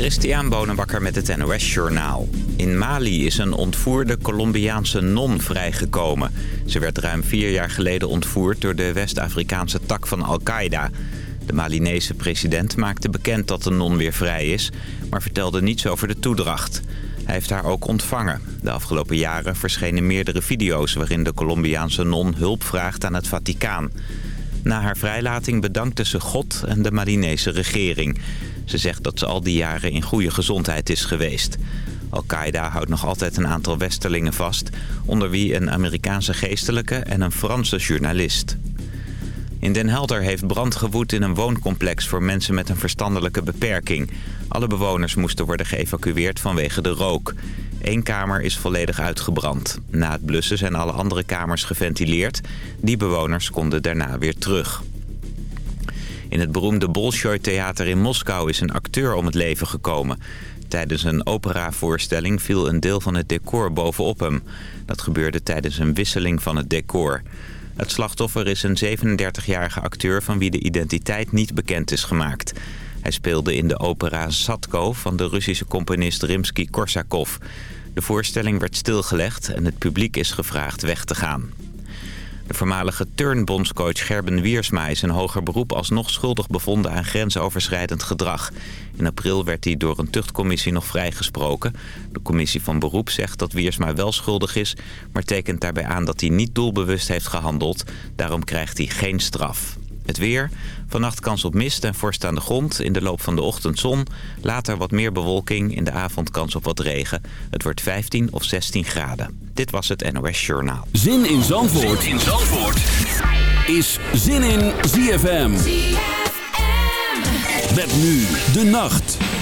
Christian Bonenbakker met het NOS Journaal. In Mali is een ontvoerde Colombiaanse non vrijgekomen. Ze werd ruim vier jaar geleden ontvoerd door de West-Afrikaanse tak van Al-Qaeda. De Malinese president maakte bekend dat de non weer vrij is... maar vertelde niets over de toedracht. Hij heeft haar ook ontvangen. De afgelopen jaren verschenen meerdere video's... waarin de Colombiaanse non hulp vraagt aan het Vaticaan. Na haar vrijlating bedankte ze God en de Malinese regering... Ze zegt dat ze al die jaren in goede gezondheid is geweest. Al-Qaeda houdt nog altijd een aantal westerlingen vast... onder wie een Amerikaanse geestelijke en een Franse journalist. In Den Helder heeft brand gewoed in een wooncomplex voor mensen met een verstandelijke beperking. Alle bewoners moesten worden geëvacueerd vanwege de rook. Eén kamer is volledig uitgebrand. Na het blussen zijn alle andere kamers geventileerd. Die bewoners konden daarna weer terug. In het beroemde Bolshoi-theater in Moskou is een acteur om het leven gekomen. Tijdens een operavoorstelling viel een deel van het decor bovenop hem. Dat gebeurde tijdens een wisseling van het decor. Het slachtoffer is een 37-jarige acteur van wie de identiteit niet bekend is gemaakt. Hij speelde in de opera Satko van de Russische componist Rimsky-Korsakov. De voorstelling werd stilgelegd en het publiek is gevraagd weg te gaan. De voormalige turnbondscoach Gerben Wiersma is een hoger beroep alsnog schuldig bevonden aan grensoverschrijdend gedrag. In april werd hij door een tuchtcommissie nog vrijgesproken. De commissie van beroep zegt dat Wiersma wel schuldig is, maar tekent daarbij aan dat hij niet doelbewust heeft gehandeld. Daarom krijgt hij geen straf. Het weer. Vannacht kans op mist en vorst aan de grond. In de loop van de ochtend zon. Later wat meer bewolking. In de avond kans op wat regen. Het wordt 15 of 16 graden. Dit was het NOS Journaal. Zin in Zandvoort, zin in Zandvoort. is Zin in ZFM. ZFM. Met nu de nacht.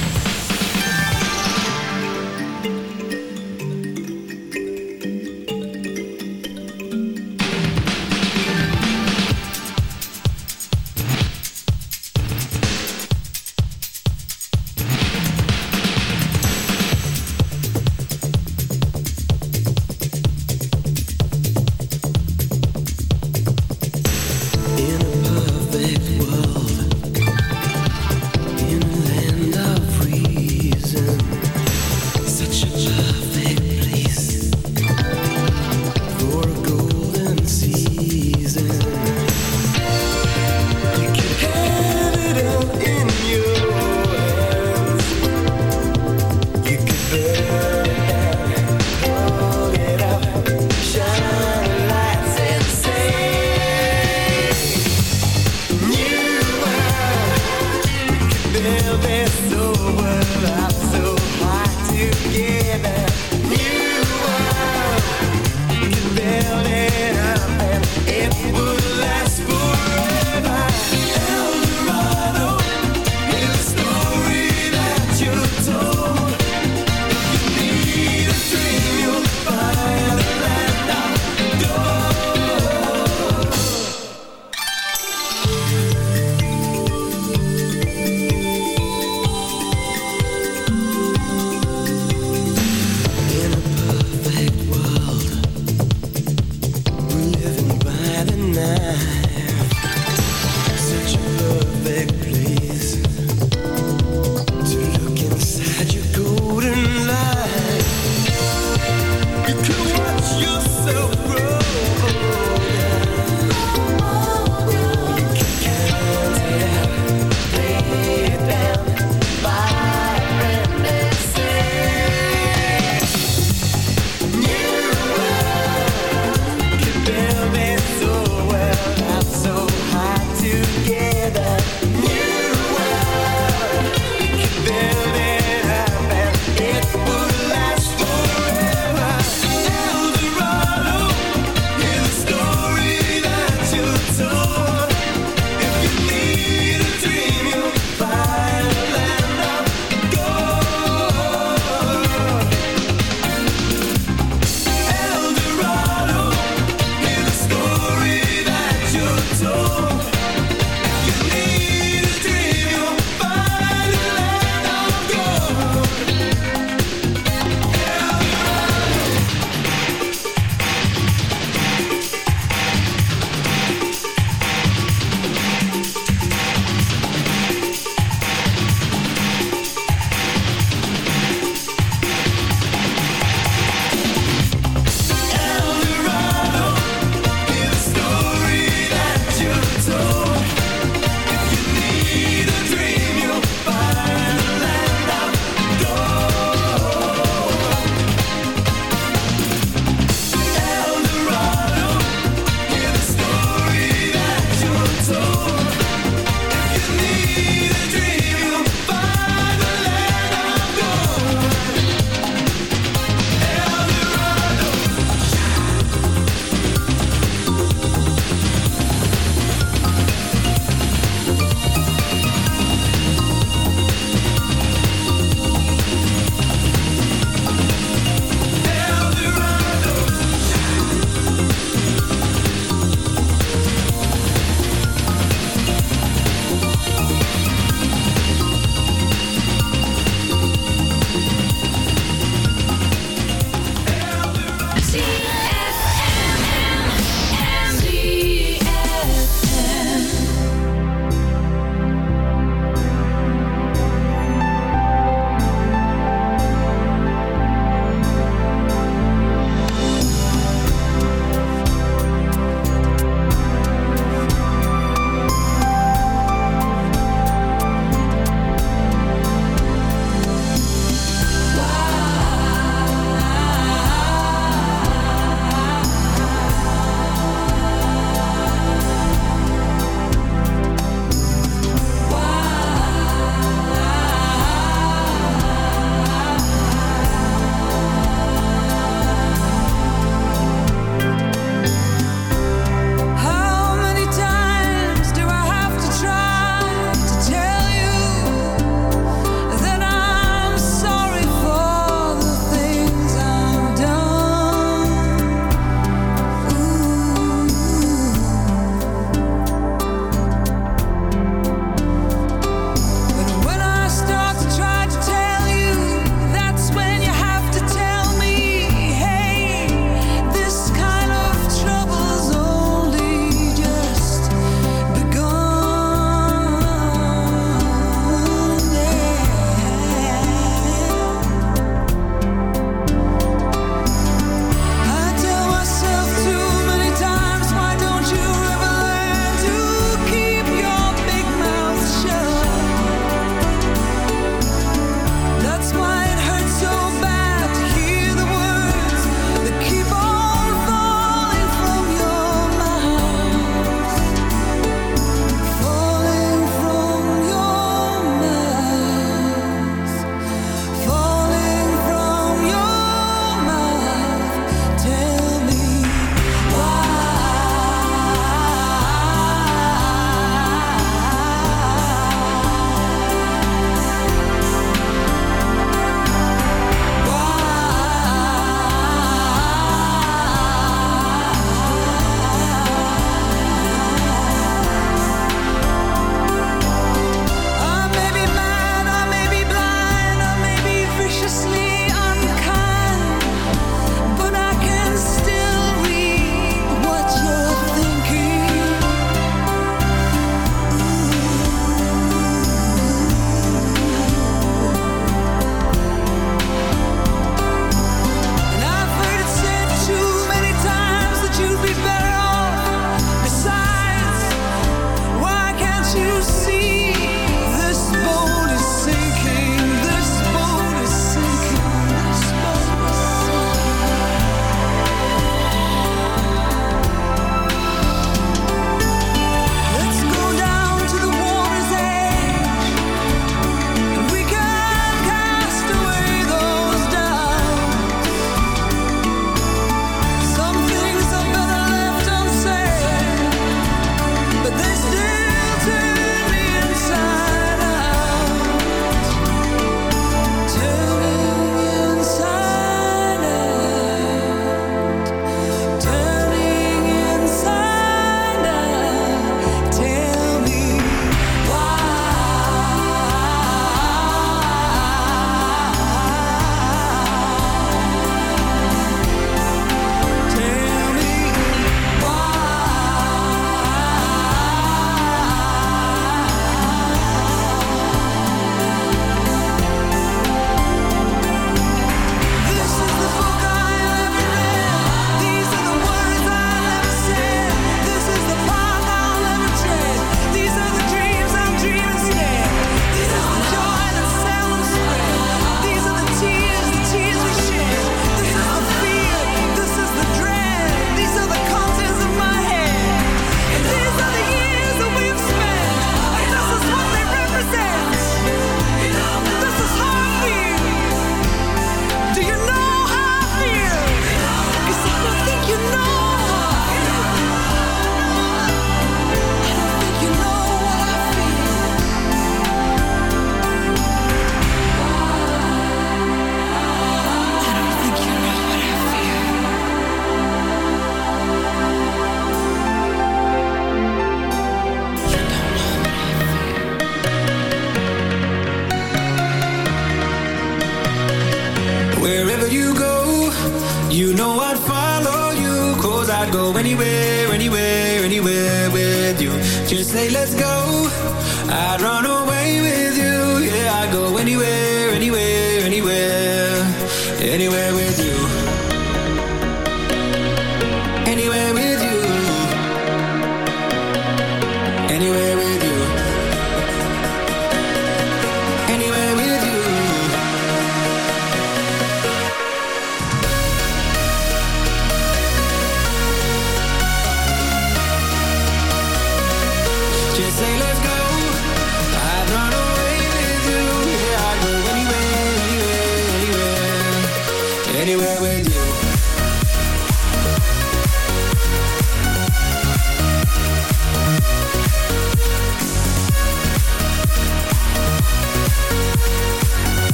anywhere with you.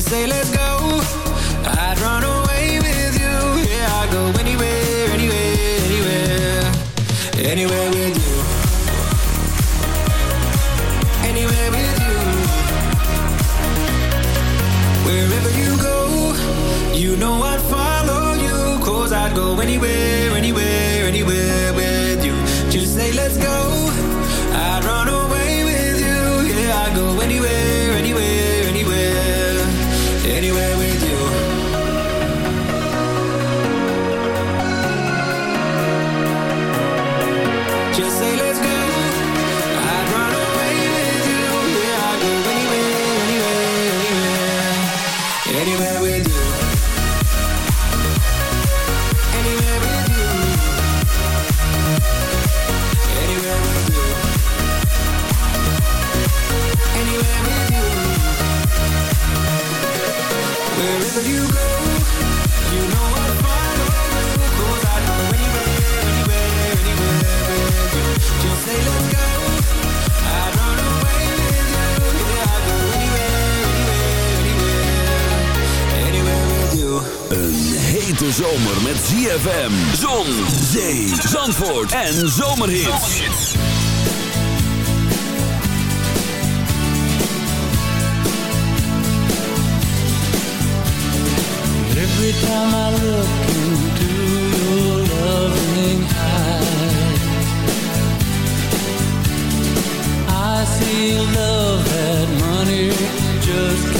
say let's go, I'd run away with you. Yeah, I'd go anywhere, anywhere, anywhere, anywhere with you. Anywhere with you. Wherever you go, you know I'd follow you. Cause I'd go anywhere zomer met ZFM. Zon, zee, zandvoort en zomerhits. Every time I look into your loving eyes I see love that money just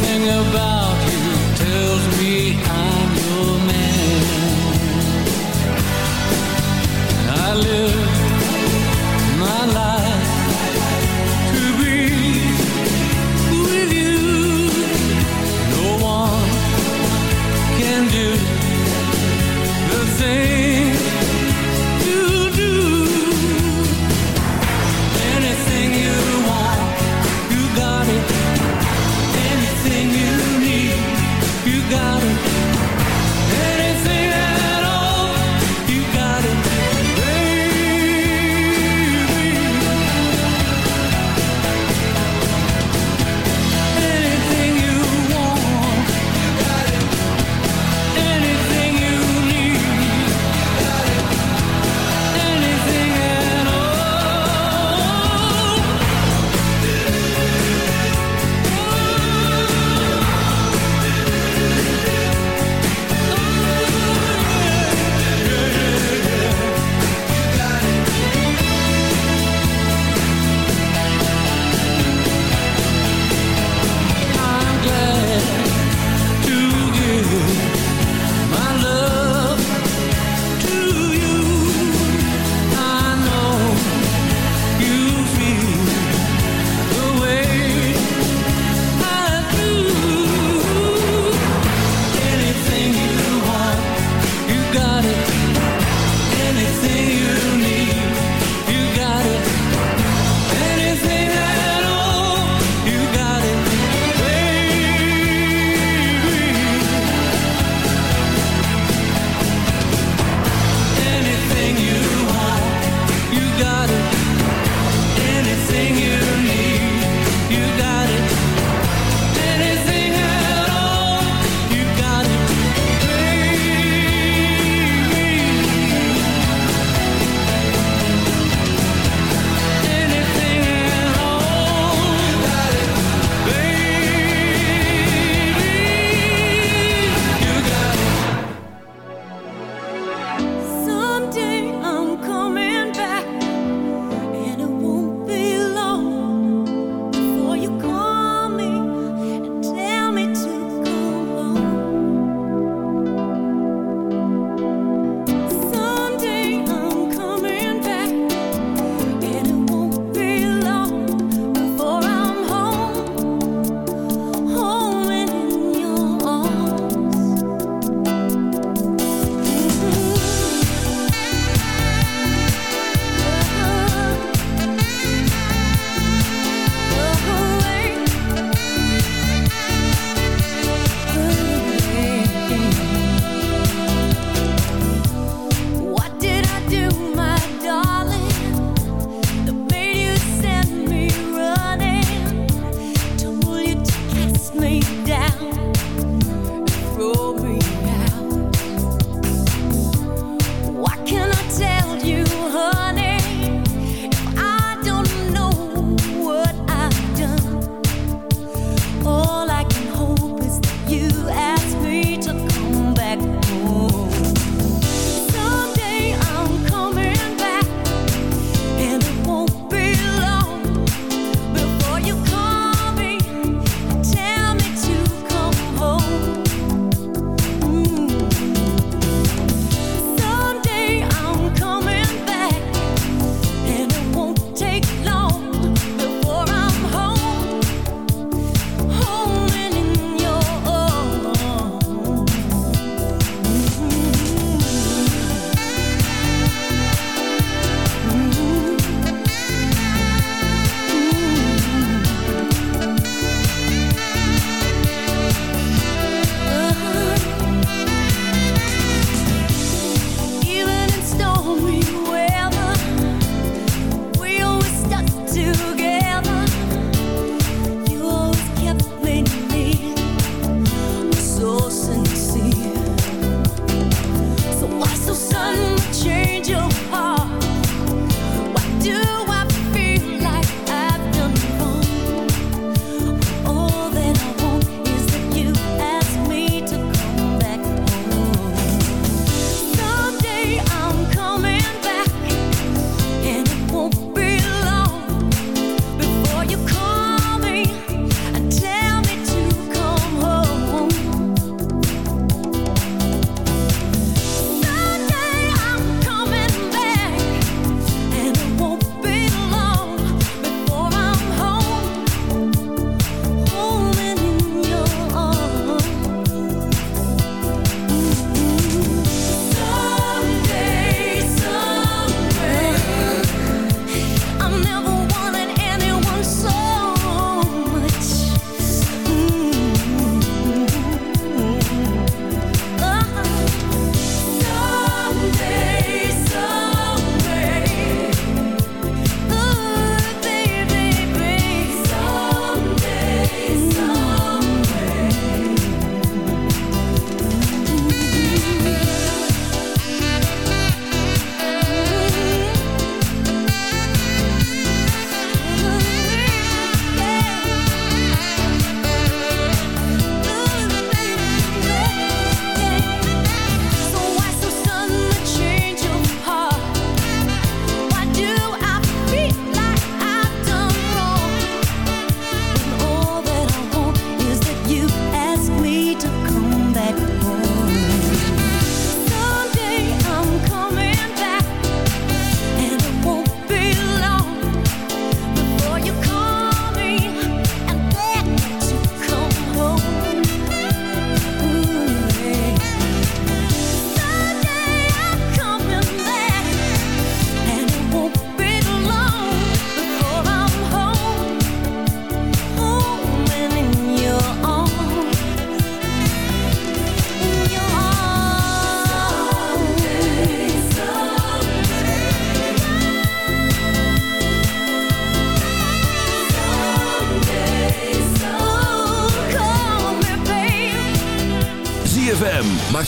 everything about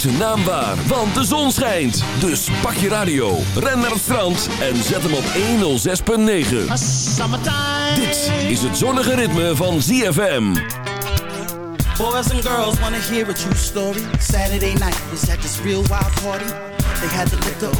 zijn naam waar, want de zon schijnt. Dus pak je radio, ren naar het strand en zet hem op 106.9. Dit is het zonnige ritme van ZFM. Boys and girls wanna hear a true story. Saturday night was at this real wild party. They had the liquor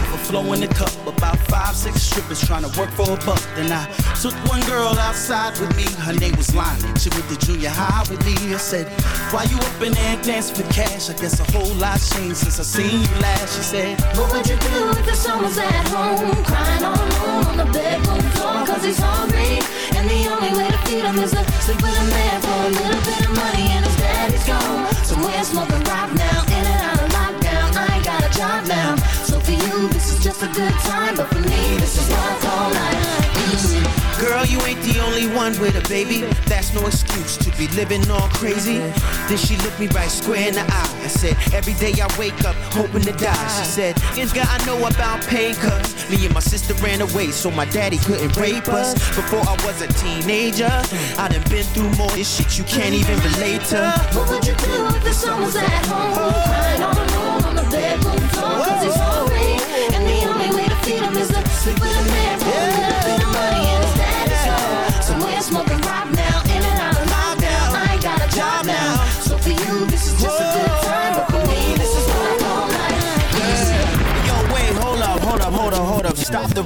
in the cup. About five, six strippers trying to work for a buck. Then I took one girl outside with me. Her name was Lonnie. She went to junior high with me. I said, Why you up in there dancing for cash? I guess a whole lot changed since I seen you last. She said, What would you do if the son was at home? Crying all alone on the bedroom floor cause he's hungry. And the only way to feed him is to sleep with a man for a little bit of money. And his daddy's gone. Somewhere smoking rock now. In and out of lockdown. I ain't got a job now So for you, this is just a good time. One with a baby. That's no excuse to be living all crazy. Then she looked me right square in the eye. I said, Every day I wake up hoping to die. She said, It's I know about pain, cuz me and my sister ran away so my daddy couldn't rape us. Before I was a teenager, I done been through more this shit you can't even relate to. What would you do if the son was at home? Crying all alone on the bedroom floor, cause he's hungry. And the only way to feed him is to sleep with a man for a little of money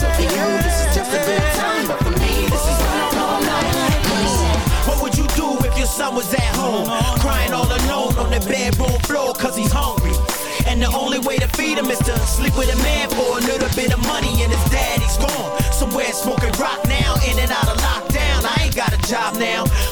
So you, this is just a good time. But for me, this is night. What would you do if your son was at home? Crying all alone on the bedroom he's hungry. And the only way to feed him is to sleep with a man for a little bit of money and his daddy's gone. Somewhere smoking rock now, in and out of lockdown. I ain't got a job now.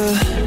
closer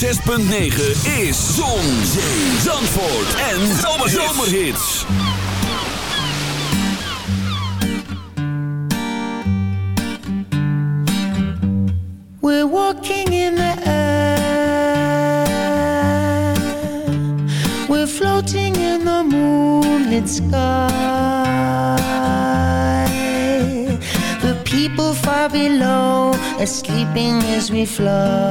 6.9 is Zon, Zandvoort en Zomerhits. We're walking in the air. We're floating in the moonlit sky. The people far below As sleeping as we fly.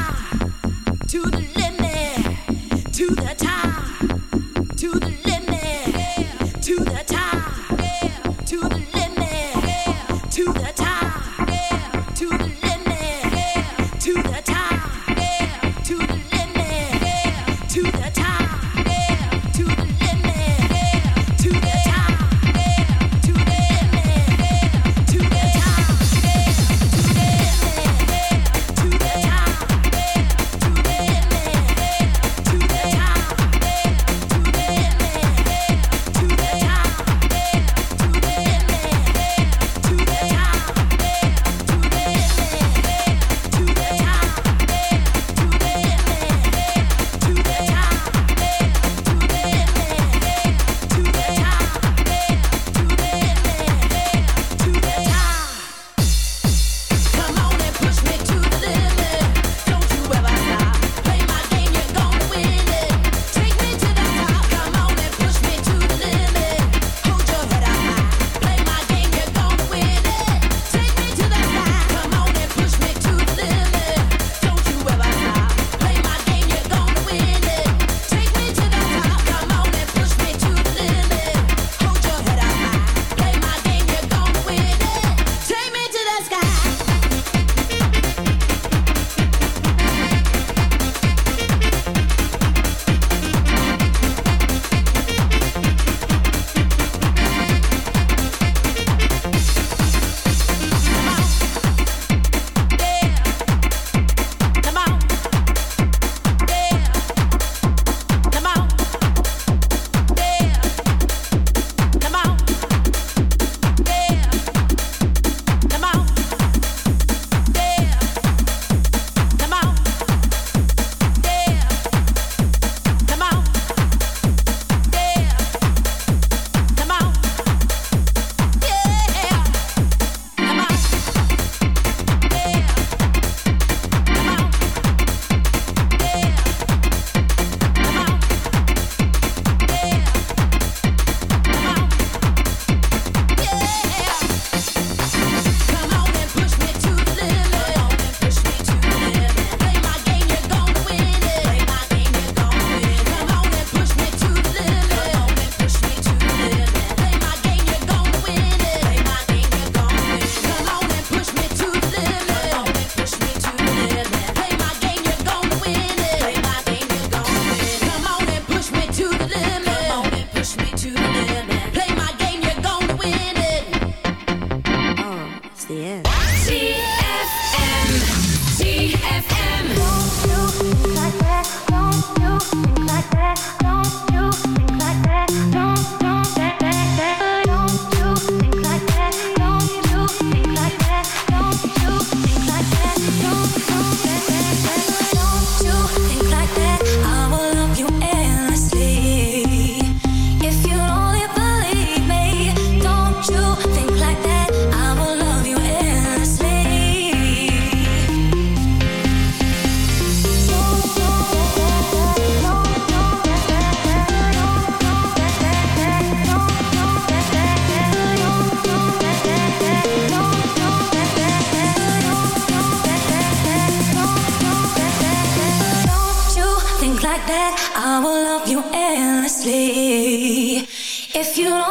I will love you endlessly if you don't.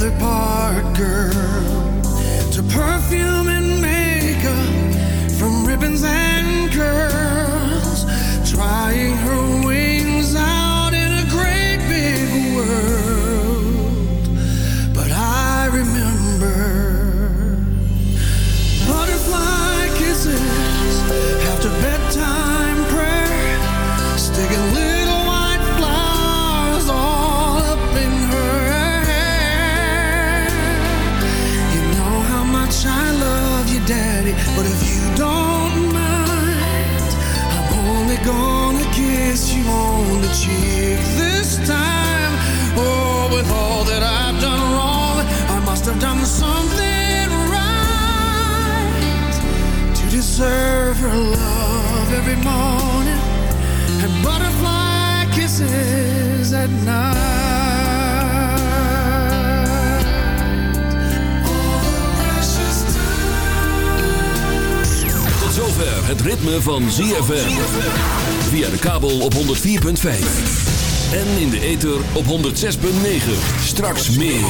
Heather Parker. Deserve her love every morning and butterfly kisses at night. Tot zover het ritme van ZFM. Via de kabel op 104.5. En in de ether op 106.9. Straks meer.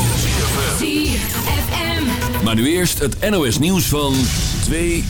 ZFM. Maar nu eerst het NOS nieuws van 2 uur.